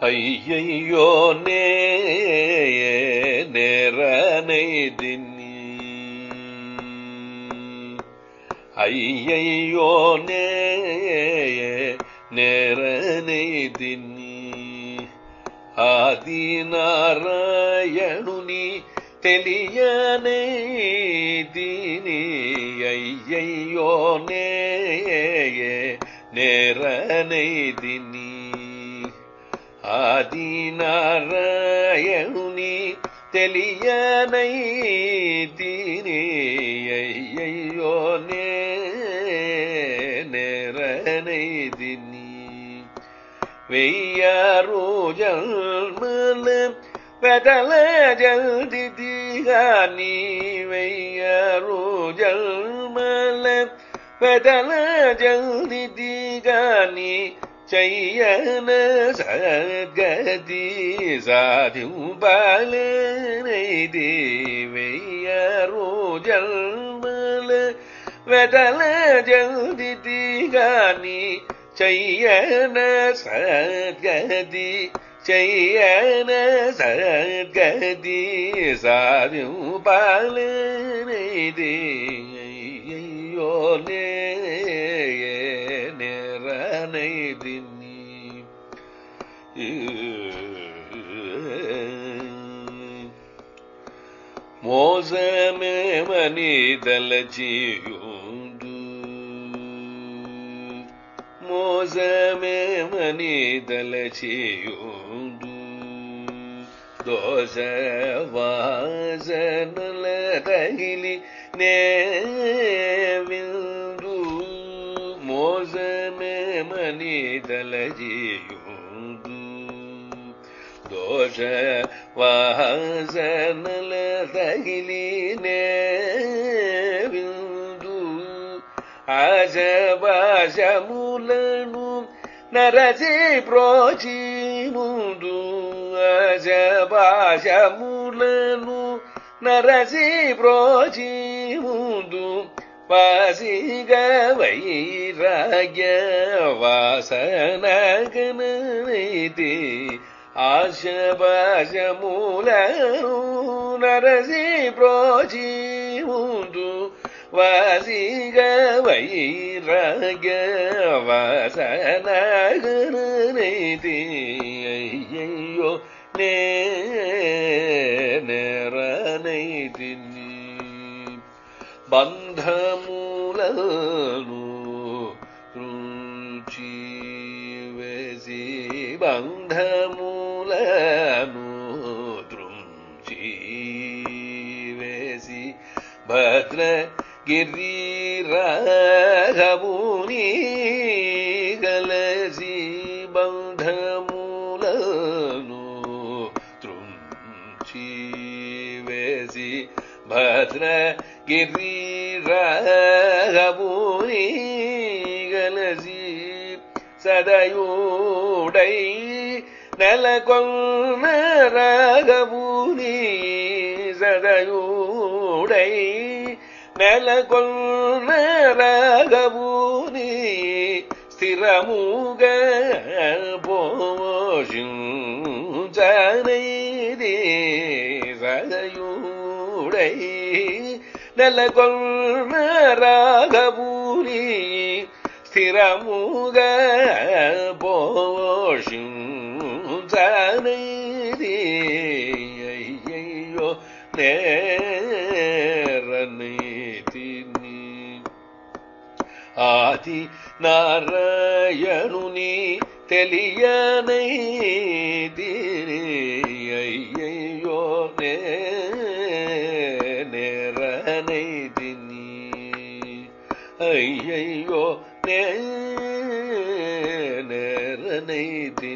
ஐயையோ நேரனை தின்னி. ஐயையோ நேரனை தின்னி. ஆதிநாராயணுனி தெளியனை தினி ஐயையோ நேரனை தின்னி. ஆதிநாராயணி தெளியனை தீரேயோ நேரனை தினி வெய்யாரோ ஜல்மல் பெதல ஜல்தி தீகானி வெய்யாரோ ஜல்மல் பெதல ஜல்தி தீகானி செய்யன சகதி சாதிபாலனை தேவையரோஜல் வெதல ஜல்தி தீகானி செய்யன சகதி செய்யன சகதி சாதிபாலனை தேயோலே മോസമേമനിതല ജീയുണ്ടു മോസമേമനിതല ചെയ്യുണ്ടു ദോഷവാസനുലകഹിലി നേവിന്ദു മോസമേമനിതല ജീയുണ്ടു ದೋಷ ವಾಸನಲ ತಗಿಲಿನೇ ಬಿಂದು ಆಶಭಾಷಮೂಲನು ನರಸಿ ಪ್ರೋಚಿ ಮುಂದು ಆಶಭಾಷಮೂಲನು ನರಸಿ ಪ್ರೋಚಿ ಮುಂದು ವಾಸಿಗ ವೈರಾಗ್ಯ ವಾಸನಗನೈತಿ ఆశభాషములను నరసి ప్రోచి ముందు వాసిగ వైరాగ్య వాసనగనైతే అయ్యయ్యో నే నేరనైతిని బంధములను రుచి వేసి బంధములను దృంచి వేసి భద్ర గిరిరాఘవుని గలసి బంధములను తృంచి వేసి భద్ర గిరిరాఘవుని గలసి సదయుడై நலகொல்நரகபூனி சதையூடை நலகொல்நரகபூனி ஸ்திரமூக போஷிஞ்சனை சதையூடை நலகொல்நரகபூனி ஸ்திரமூக போஷ நெய்தியோ நேர நீதி நீ ஆதி நாராயணு நீ தெளிய நெய்தியோ நேர ஐயையோ நேர நெய்தி